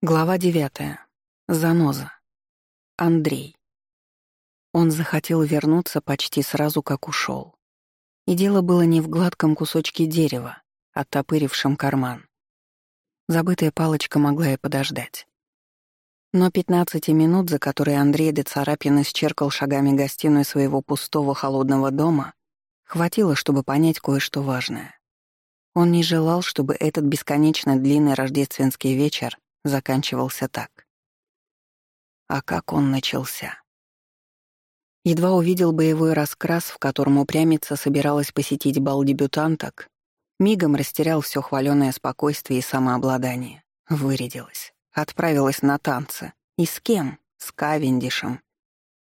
Глава девятая. Заноза. Андрей. Он захотел вернуться почти сразу, как ушел. И дело было не в гладком кусочке дерева, оттопырившем карман. Забытая палочка могла и подождать. Но пятнадцати минут, за которые Андрей де Царапин исчеркал шагами гостиную своего пустого холодного дома, хватило, чтобы понять кое-что важное. Он не желал, чтобы этот бесконечно длинный рождественский вечер заканчивался так. А как он начался? Едва увидел боевой раскрас, в котором упрямица собиралась посетить бал дебютанток, мигом растерял все хваленое спокойствие и самообладание. Вырядилась. Отправилась на танцы. И с кем? С Кавендишем.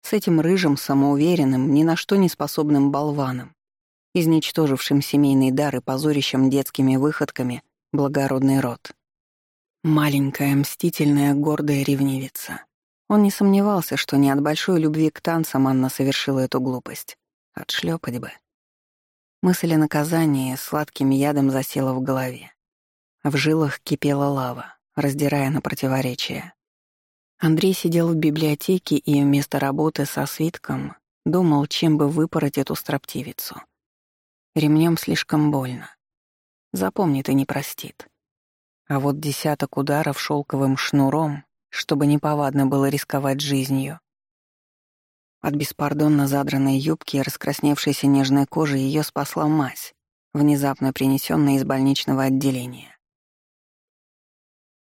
С этим рыжим, самоуверенным, ни на что не способным болваном, изничтожившим семейный дар и позорищем детскими выходками благородный род. Маленькая, мстительная, гордая ревнивица. Он не сомневался, что не от большой любви к танцам Анна совершила эту глупость. Отшлепать бы. Мысль о наказании сладким ядом засела в голове. В жилах кипела лава, раздирая на противоречия. Андрей сидел в библиотеке и вместо работы со свитком думал, чем бы выпороть эту строптивицу. Ремнем слишком больно. Запомнит и не простит. А вот десяток ударов шелковым шнуром, чтобы неповадно было рисковать жизнью. От беспардонно задранной юбки и раскрасневшейся нежной кожи ее спасла мазь, внезапно принесенная из больничного отделения.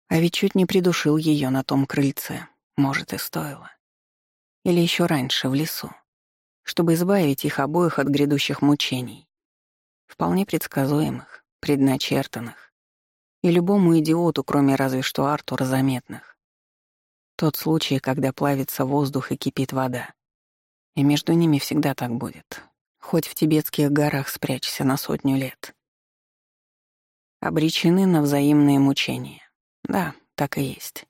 А ведь чуть не придушил ее на том крыльце, может, и стоило. Или еще раньше, в лесу, чтобы избавить их обоих от грядущих мучений. Вполне предсказуемых, предначертанных и любому идиоту, кроме разве что Артура, заметных. Тот случай, когда плавится воздух и кипит вода. И между ними всегда так будет. Хоть в тибетских горах спрячься на сотню лет. Обречены на взаимные мучения. Да, так и есть.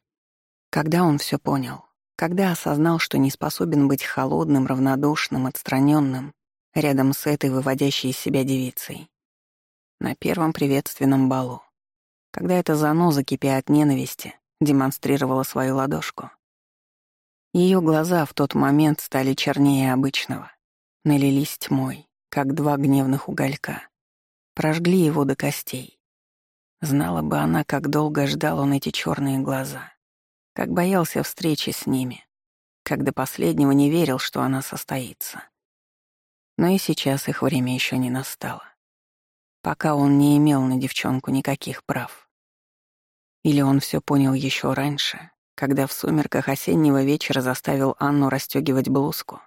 Когда он все понял, когда осознал, что не способен быть холодным, равнодушным, отстраненным рядом с этой выводящей из себя девицей. На первом приветственном балу когда эта заноза, кипя от ненависти, демонстрировала свою ладошку. Ее глаза в тот момент стали чернее обычного, налились тьмой, как два гневных уголька, прожгли его до костей. Знала бы она, как долго ждал он эти черные глаза, как боялся встречи с ними, как до последнего не верил, что она состоится. Но и сейчас их время еще не настало пока он не имел на девчонку никаких прав. Или он все понял еще раньше, когда в сумерках осеннего вечера заставил Анну расстегивать блузку.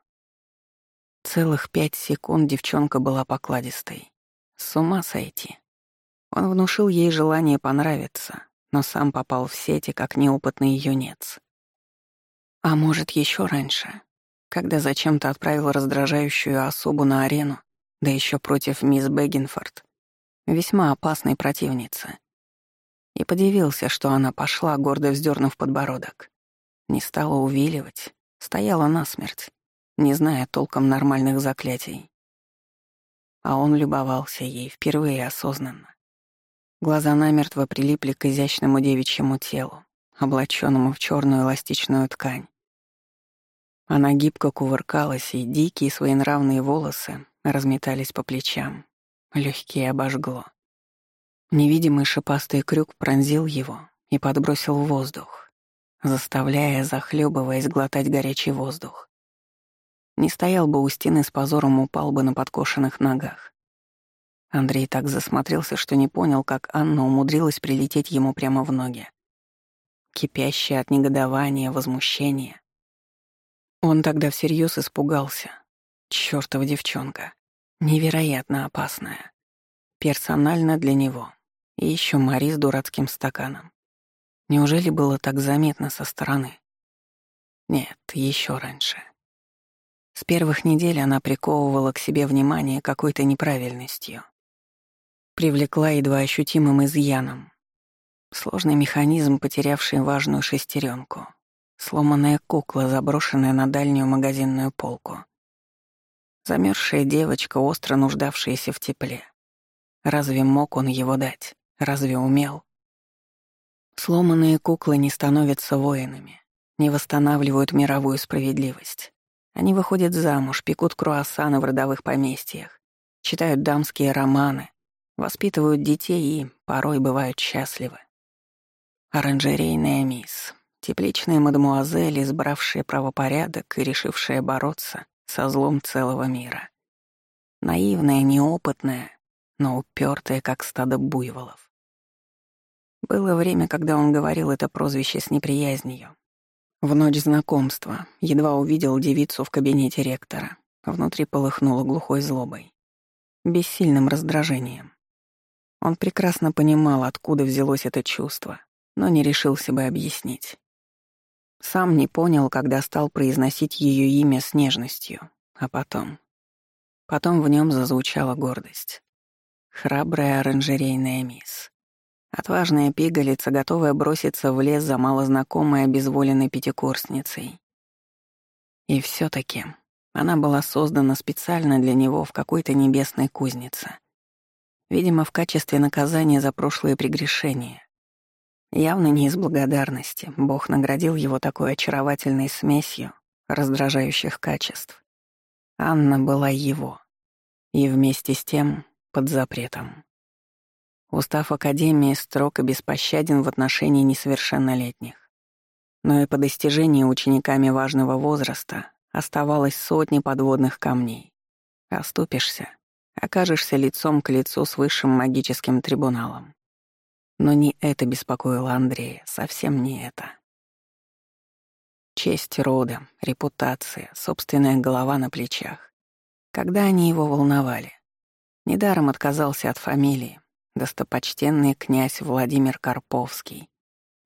Целых пять секунд девчонка была покладистой. С ума сойти. Он внушил ей желание понравиться, но сам попал в сети, как неопытный юнец. А может, еще раньше, когда зачем-то отправил раздражающую особу на арену, да еще против мисс Бэггинфорд, весьма опасной противницы. И подивился, что она пошла, гордо вздернув подбородок. Не стала увиливать, стояла насмерть, не зная толком нормальных заклятий. А он любовался ей впервые осознанно. Глаза намертво прилипли к изящному девичьему телу, облаченному в черную эластичную ткань. Она гибко кувыркалась, и дикие своенравные волосы разметались по плечам, Легкие обожгло. Невидимый шипастый крюк пронзил его и подбросил в воздух, заставляя, захлебываясь, глотать горячий воздух. Не стоял бы у стены с позором, упал бы на подкошенных ногах. Андрей так засмотрелся, что не понял, как Анна умудрилась прилететь ему прямо в ноги. Кипящая от негодования, возмущения. Он тогда всерьез испугался. Чёртова девчонка. Невероятно опасная. Персонально для него. И еще Мари с дурацким стаканом. Неужели было так заметно со стороны? Нет, еще раньше. С первых недель она приковывала к себе внимание какой-то неправильностью. Привлекла едва ощутимым изъяном. Сложный механизм, потерявший важную шестеренку. Сломанная кукла, заброшенная на дальнюю магазинную полку. Замерзшая девочка, остро нуждавшаяся в тепле. Разве мог он его дать? Разве умел? Сломанные куклы не становятся воинами, не восстанавливают мировую справедливость. Они выходят замуж, пекут круассаны в родовых поместьях, читают дамские романы, воспитывают детей и порой бывают счастливы. Оранжерейная мисс, тепличная мадемуазель, избравшая правопорядок и решившая бороться со злом целого мира. Наивная, неопытная, но упертая, как стадо буйволов. Было время, когда он говорил это прозвище с неприязнью. В ночь знакомства едва увидел девицу в кабинете ректора. Внутри полыхнуло глухой злобой. Бессильным раздражением. Он прекрасно понимал, откуда взялось это чувство, но не решился бы объяснить. Сам не понял, когда стал произносить ее имя с нежностью, а потом... Потом в нем зазвучала гордость. Храбрая оранжерейная мисс. Отважная пигалица, готовая броситься в лес за малознакомой обезволенной пятикурсницей. И все таки она была создана специально для него в какой-то небесной кузнице. Видимо, в качестве наказания за прошлые прегрешения. Явно не из благодарности Бог наградил его такой очаровательной смесью раздражающих качеств. Анна была его. И вместе с тем под запретом. Устав Академии строг и беспощаден в отношении несовершеннолетних. Но и по достижении учениками важного возраста оставалось сотни подводных камней. Оступишься, окажешься лицом к лицу с высшим магическим трибуналом. Но не это беспокоило Андрея, совсем не это. Честь рода, репутация, собственная голова на плечах. Когда они его волновали? Недаром отказался от фамилии, достопочтенный князь Владимир Карповский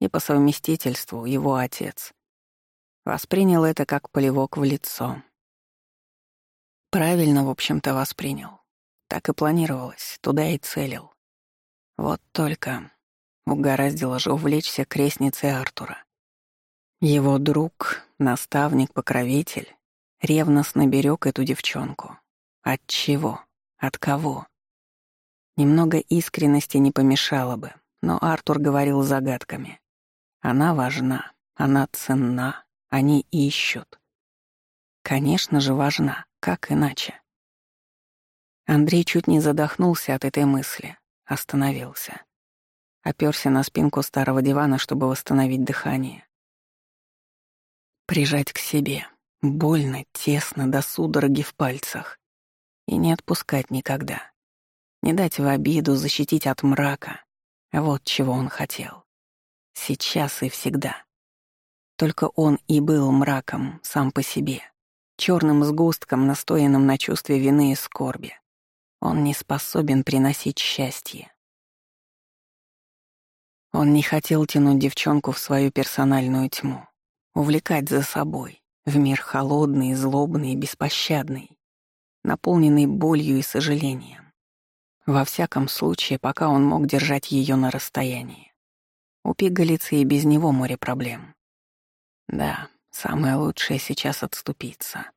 и по совместительству его отец. Воспринял это как полевок в лицо. Правильно, в общем-то, воспринял. Так и планировалось, туда и целил. Вот только угораздило же увлечься крестницей Артура. Его друг, наставник, покровитель ревностно берег эту девчонку. От чего? От кого? Немного искренности не помешало бы, но Артур говорил загадками. Она важна, она ценна, они ищут. Конечно же, важна, как иначе? Андрей чуть не задохнулся от этой мысли, остановился. Оперся на спинку старого дивана, чтобы восстановить дыхание. Прижать к себе. Больно, тесно, до судороги в пальцах. И не отпускать никогда. Не дать в обиду, защитить от мрака. Вот чего он хотел. Сейчас и всегда. Только он и был мраком сам по себе. черным сгустком, настоянным на чувстве вины и скорби. Он не способен приносить счастье. Он не хотел тянуть девчонку в свою персональную тьму увлекать за собой в мир холодный, злобный беспощадный, наполненный болью и сожалением. Во всяком случае, пока он мог держать ее на расстоянии. У пигалицы и без него море проблем. Да, самое лучшее сейчас отступиться.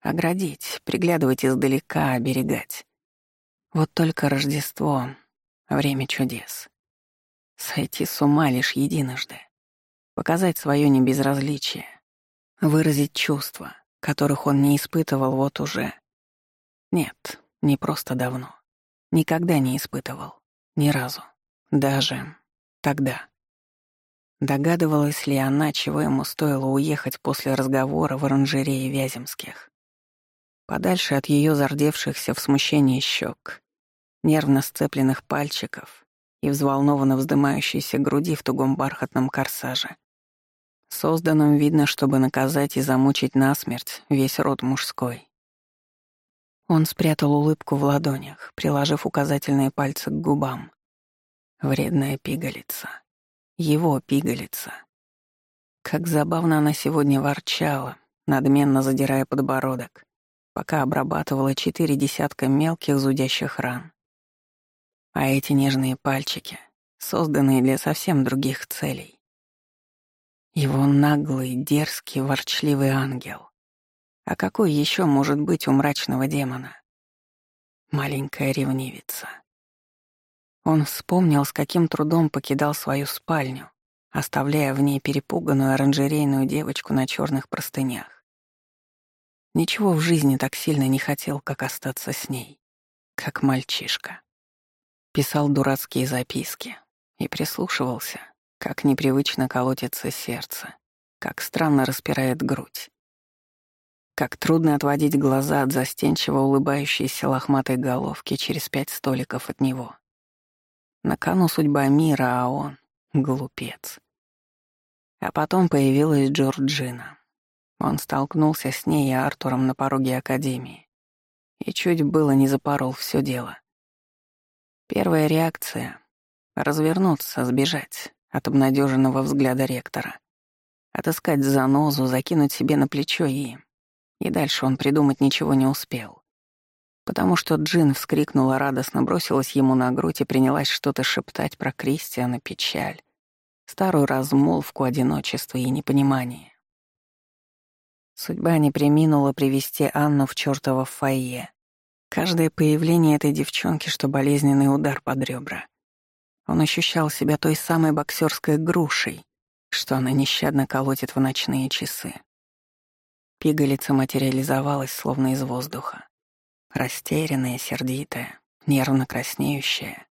Оградить, приглядывать издалека, оберегать. Вот только Рождество — время чудес. Сойти с ума лишь единожды показать свое небезразличие, выразить чувства, которых он не испытывал вот уже. Нет, не просто давно. Никогда не испытывал. Ни разу. Даже тогда. Догадывалась ли она, чего ему стоило уехать после разговора в оранжерее Вяземских? Подальше от ее зардевшихся в смущении щек, нервно сцепленных пальчиков и взволнованно вздымающейся груди в тугом бархатном корсаже, созданном, видно, чтобы наказать и замучить насмерть весь род мужской. Он спрятал улыбку в ладонях, приложив указательные пальцы к губам. Вредная пигалица. Его пигалица. Как забавно она сегодня ворчала, надменно задирая подбородок, пока обрабатывала четыре десятка мелких зудящих ран. А эти нежные пальчики, созданные для совсем других целей, его наглый, дерзкий, ворчливый ангел. А какой еще может быть у мрачного демона? Маленькая ревнивица. Он вспомнил, с каким трудом покидал свою спальню, оставляя в ней перепуганную оранжерейную девочку на черных простынях. Ничего в жизни так сильно не хотел, как остаться с ней, как мальчишка. Писал дурацкие записки и прислушивался, как непривычно колотится сердце, как странно распирает грудь. Как трудно отводить глаза от застенчиво улыбающейся лохматой головки через пять столиков от него. На кону судьба мира, а он — глупец. А потом появилась Джорджина. Он столкнулся с ней и Артуром на пороге Академии. И чуть было не запорол все дело. Первая реакция — развернуться, сбежать от обнадеженного взгляда ректора. Отыскать занозу, закинуть себе на плечо и и дальше он придумать ничего не успел. Потому что Джин вскрикнула радостно, бросилась ему на грудь и принялась что-то шептать про Кристиана печаль, старую размолвку одиночества и непонимания. Судьба не приминула привести Анну в чёртово фойе. Каждое появление этой девчонки, что болезненный удар под ребра. Он ощущал себя той самой боксерской грушей, что она нещадно колотит в ночные часы. Пигалица материализовалась словно из воздуха. Растерянная, сердитая, нервно краснеющая.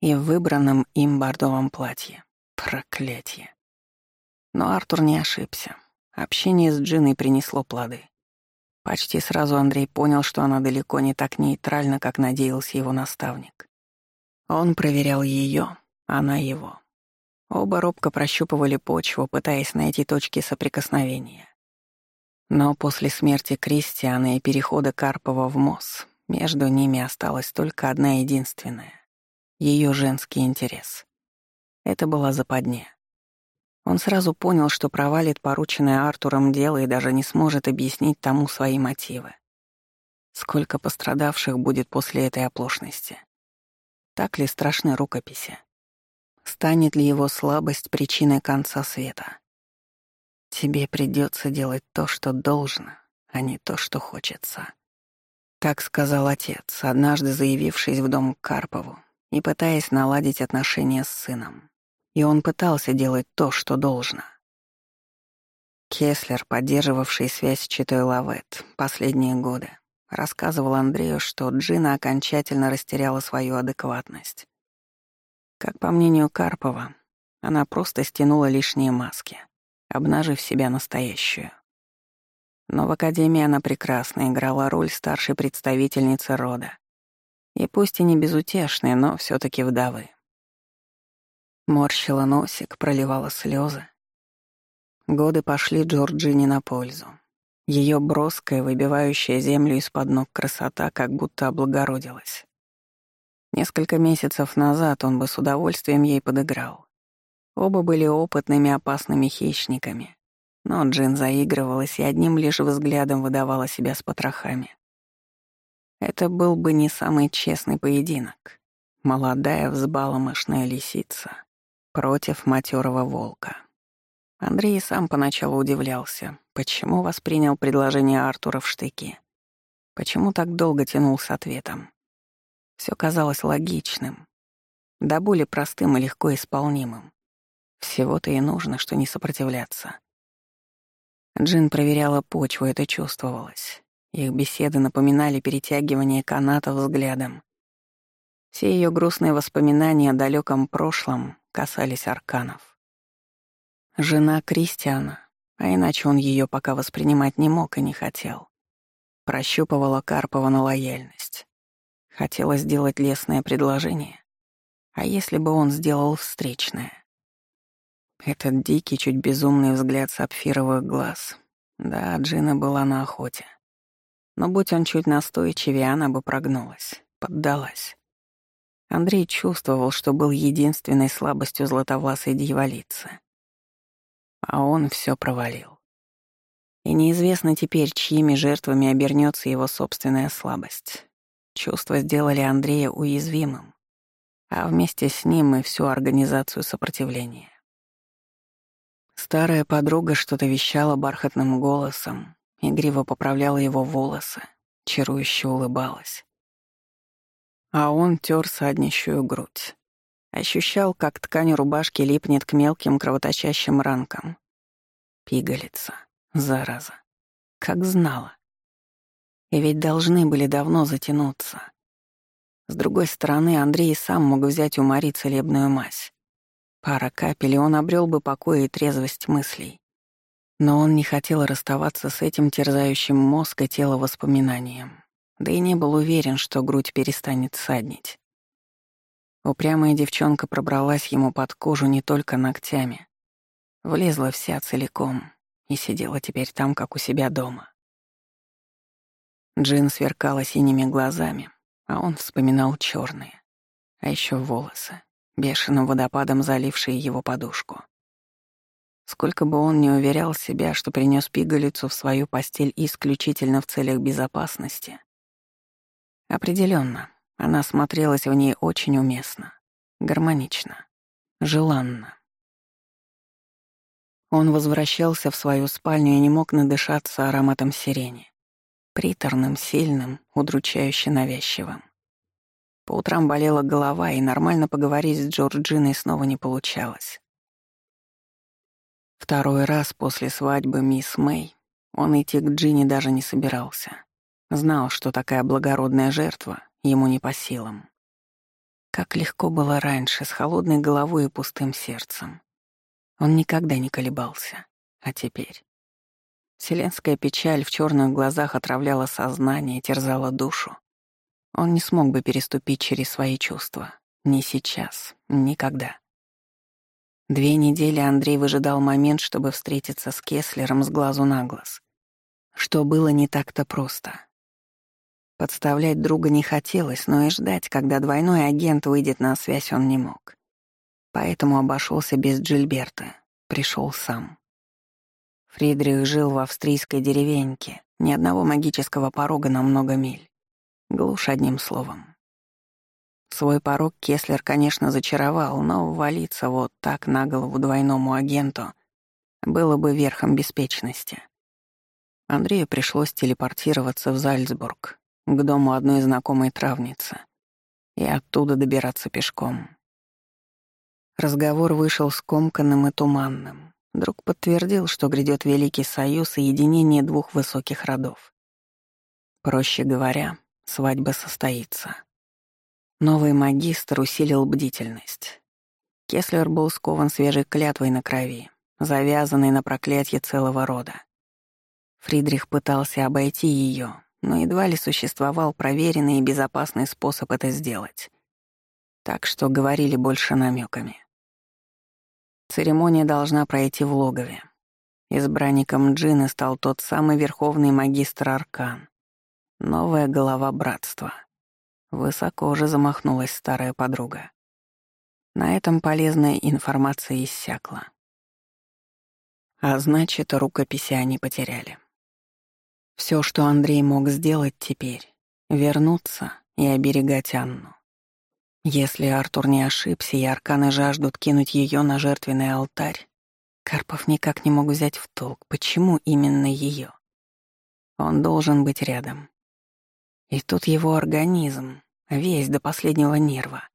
И в выбранном им бордовом платье. Проклятье. Но Артур не ошибся. Общение с Джиной принесло плоды. Почти сразу Андрей понял, что она далеко не так нейтральна, как надеялся его наставник. Он проверял ее, она его. Оба робко прощупывали почву, пытаясь найти точки соприкосновения. Но после смерти Кристиана и перехода Карпова в МОЗ между ними осталась только одна единственная — ее женский интерес. Это была западня. Он сразу понял, что провалит порученное Артуром дело и даже не сможет объяснить тому свои мотивы. Сколько пострадавших будет после этой оплошности? Так ли страшны рукописи? Станет ли его слабость причиной конца света? Тебе придется делать то, что должно, а не то, что хочется. Так сказал отец, однажды заявившись в дом к Карпову и пытаясь наладить отношения с сыном. И он пытался делать то, что должно. Кеслер, поддерживавший связь с Читой Лавет последние годы, рассказывал Андрею, что Джина окончательно растеряла свою адекватность. Как по мнению Карпова, она просто стянула лишние маски обнажив себя настоящую. Но в Академии она прекрасно играла роль старшей представительницы рода. И пусть и не безутешной, но все таки вдовы. Морщила носик, проливала слезы. Годы пошли Джорджини на пользу. Ее броская, выбивающая землю из-под ног красота как будто облагородилась. Несколько месяцев назад он бы с удовольствием ей подыграл. Оба были опытными опасными хищниками, но Джин заигрывалась и одним лишь взглядом выдавала себя с потрохами. Это был бы не самый честный поединок. Молодая взбаломошная лисица против матерого волка. Андрей сам поначалу удивлялся, почему воспринял предложение Артура в штыки. Почему так долго тянул с ответом? Все казалось логичным, да более простым и легко исполнимым. Всего-то и нужно, что не сопротивляться. Джин проверяла почву, это чувствовалось. Их беседы напоминали перетягивание каната взглядом. Все ее грустные воспоминания о далеком прошлом касались арканов. Жена Кристиана, а иначе он ее пока воспринимать не мог и не хотел, прощупывала Карпова на лояльность. Хотела сделать лестное предложение. А если бы он сделал встречное? Этот дикий, чуть безумный взгляд сапфировых глаз. Да, Джина была на охоте. Но будь он чуть настойчивее, она бы прогнулась, поддалась. Андрей чувствовал, что был единственной слабостью златовласой дьяволицы. А он все провалил. И неизвестно теперь, чьими жертвами обернется его собственная слабость. Чувства сделали Андрея уязвимым, а вместе с ним и всю организацию сопротивления. Старая подруга что-то вещала бархатным голосом, игриво поправляла его волосы, чарующе улыбалась. А он тер саднищую грудь. Ощущал, как ткань рубашки липнет к мелким кровоточащим ранкам. Пигалица, зараза. Как знала. И ведь должны были давно затянуться. С другой стороны, Андрей сам мог взять у Мари целебную мазь. Пара капель, и он обрел бы покой и трезвость мыслей. Но он не хотел расставаться с этим терзающим мозг и тело воспоминанием, да и не был уверен, что грудь перестанет саднить. Упрямая девчонка пробралась ему под кожу не только ногтями. Влезла вся целиком и сидела теперь там, как у себя дома. Джин сверкала синими глазами, а он вспоминал черные, а еще волосы, бешеным водопадом залившие его подушку. Сколько бы он ни уверял себя, что принес пигалицу в свою постель исключительно в целях безопасности, определенно она смотрелась в ней очень уместно, гармонично, желанно. Он возвращался в свою спальню и не мог надышаться ароматом сирени. Приторным, сильным, удручающе навязчивым. По утрам болела голова, и нормально поговорить с Джорджиной снова не получалось. Второй раз после свадьбы мисс Мэй он идти к Джинни даже не собирался. Знал, что такая благородная жертва ему не по силам. Как легко было раньше, с холодной головой и пустым сердцем. Он никогда не колебался. А теперь? Вселенская печаль в черных глазах отравляла сознание, терзала душу. Он не смог бы переступить через свои чувства. Ни сейчас, никогда. Две недели Андрей выжидал момент, чтобы встретиться с Кеслером с глазу на глаз. Что было не так-то просто. Подставлять друга не хотелось, но и ждать, когда двойной агент выйдет на связь, он не мог. Поэтому обошелся без Джильберта, пришел сам. Фридрих жил в австрийской деревеньке, ни одного магического порога на много миль. Глушь одним словом. Свой порог Кеслер, конечно, зачаровал, но ввалиться вот так на голову двойному агенту было бы верхом беспечности. Андрею пришлось телепортироваться в Зальцбург, к дому одной знакомой травницы и оттуда добираться пешком. Разговор вышел скомканным и туманным. Друг подтвердил, что грядет Великий Союз и единение двух высоких родов. Проще говоря, свадьба состоится. Новый магистр усилил бдительность. Кеслер был скован свежей клятвой на крови, завязанной на проклятие целого рода. Фридрих пытался обойти ее, но едва ли существовал проверенный и безопасный способ это сделать. Так что говорили больше намеками. Церемония должна пройти в логове. Избранником Джины стал тот самый верховный магистр Аркан. Новая голова братства. Высоко же замахнулась старая подруга. На этом полезная информация иссякла. А значит, рукописи они потеряли. Все, что Андрей мог сделать теперь — вернуться и оберегать Анну. Если Артур не ошибся и арканы жаждут кинуть ее на жертвенный алтарь, Карпов никак не мог взять в толк, почему именно ее. Он должен быть рядом. И тут его организм, весь до последнего нерва,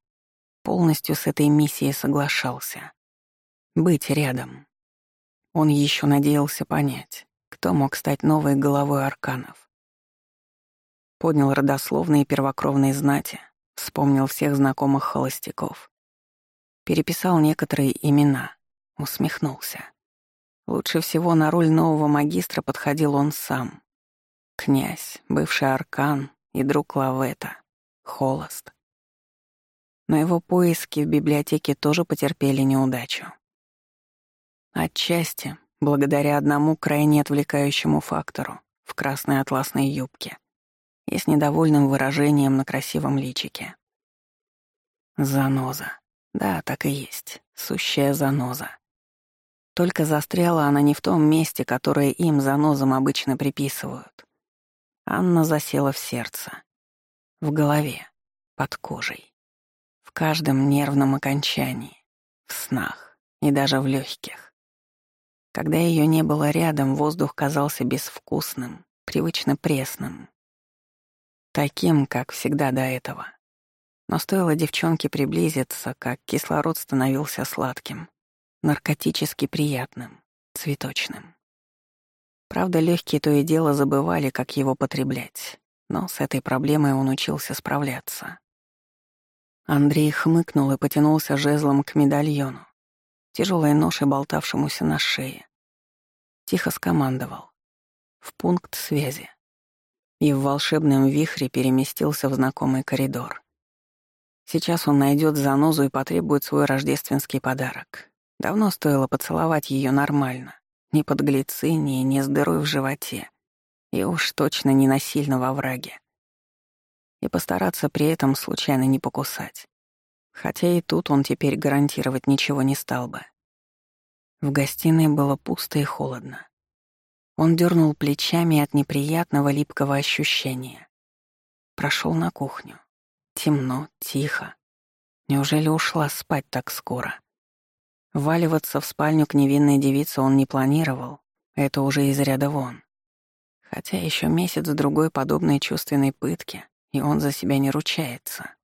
полностью с этой миссией соглашался. Быть рядом. Он еще надеялся понять, кто мог стать новой головой арканов? Поднял родословные первокровные знати, вспомнил всех знакомых холостяков. Переписал некоторые имена, усмехнулся. Лучше всего на роль нового магистра подходил он сам. Князь, бывший аркан и друг Лавета, холост. Но его поиски в библиотеке тоже потерпели неудачу. Отчасти благодаря одному крайне отвлекающему фактору в красной атласной юбке и с недовольным выражением на красивом личике. Заноза. Да, так и есть. Сущая заноза. Только застряла она не в том месте, которое им занозам обычно приписывают. Анна засела в сердце, в голове, под кожей, в каждом нервном окончании, в снах и даже в легких. Когда ее не было рядом, воздух казался безвкусным, привычно пресным. Таким, как всегда до этого. Но стоило девчонке приблизиться, как кислород становился сладким, наркотически приятным, цветочным. Правда, легкие то и дело забывали, как его потреблять, но с этой проблемой он учился справляться. Андрей хмыкнул и потянулся жезлом к медальону, тяжелой ношей, болтавшемуся на шее. Тихо скомандовал. В пункт связи. И в волшебном вихре переместился в знакомый коридор. Сейчас он найдет занозу и потребует свой рождественский подарок. Давно стоило поцеловать ее нормально. Ни под глицинией, ни с дырой в животе. И уж точно не насильно во враге. И постараться при этом случайно не покусать. Хотя и тут он теперь гарантировать ничего не стал бы. В гостиной было пусто и холодно. Он дернул плечами от неприятного липкого ощущения. Прошел на кухню. Темно, тихо. Неужели ушла спать так скоро? Валиваться в спальню к невинной девице он не планировал, это уже из ряда вон. Хотя еще месяц-другой подобной чувственной пытки, и он за себя не ручается.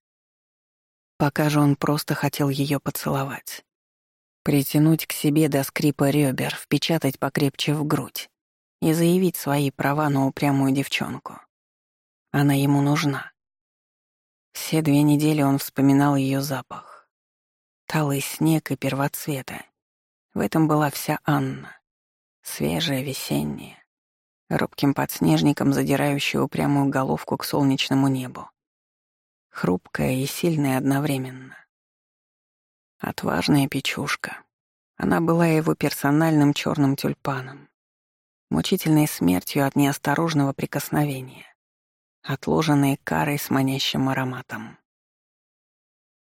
Пока же он просто хотел ее поцеловать. Притянуть к себе до скрипа ребер, впечатать покрепче в грудь и заявить свои права на упрямую девчонку. Она ему нужна. Все две недели он вспоминал ее запах. Талый снег и первоцветы. В этом была вся Анна. Свежая, весенняя, робким подснежником задирающая упрямую головку к солнечному небу. Хрупкая и сильная одновременно. Отважная печушка. Она была его персональным черным тюльпаном, мучительной смертью от неосторожного прикосновения отложенные карой с манящим ароматом.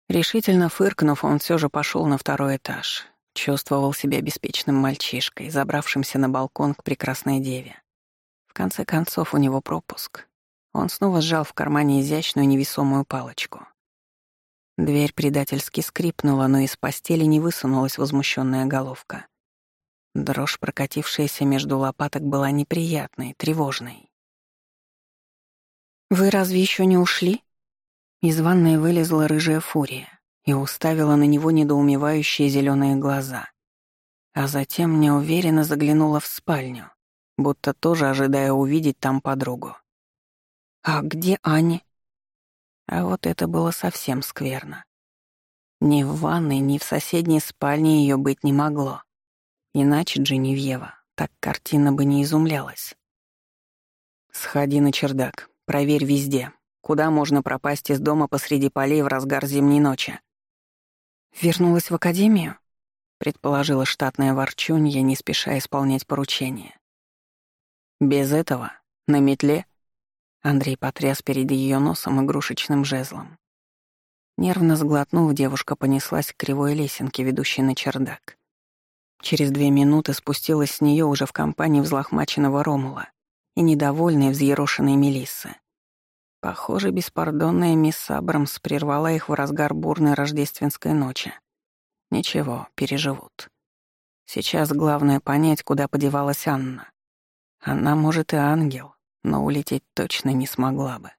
Решительно фыркнув, он все же пошел на второй этаж. Чувствовал себя беспечным мальчишкой, забравшимся на балкон к прекрасной деве. В конце концов, у него пропуск. Он снова сжал в кармане изящную невесомую палочку. Дверь предательски скрипнула, но из постели не высунулась возмущенная головка. Дрожь, прокатившаяся между лопаток, была неприятной, тревожной. «Вы разве еще не ушли?» Из ванной вылезла рыжая фурия и уставила на него недоумевающие зеленые глаза. А затем неуверенно заглянула в спальню, будто тоже ожидая увидеть там подругу. «А где Аня?» А вот это было совсем скверно. Ни в ванной, ни в соседней спальне ее быть не могло. Иначе Дженевьева так картина бы не изумлялась. «Сходи на чердак», Проверь везде, куда можно пропасть из дома посреди полей в разгар зимней ночи. Вернулась в академию? Предположила штатная ворчунья, не спеша исполнять поручение. Без этого, на метле, Андрей потряс перед ее носом игрушечным жезлом. Нервно сглотнув, девушка понеслась к кривой лесенке, ведущей на чердак. Через две минуты спустилась с нее уже в компании взлохмаченного Ромула и недовольной взъерошенной Мелиссы. Похоже, беспардонная мисс Абрамс прервала их в разгар бурной рождественской ночи. Ничего, переживут. Сейчас главное понять, куда подевалась Анна. Она, может, и ангел, но улететь точно не смогла бы.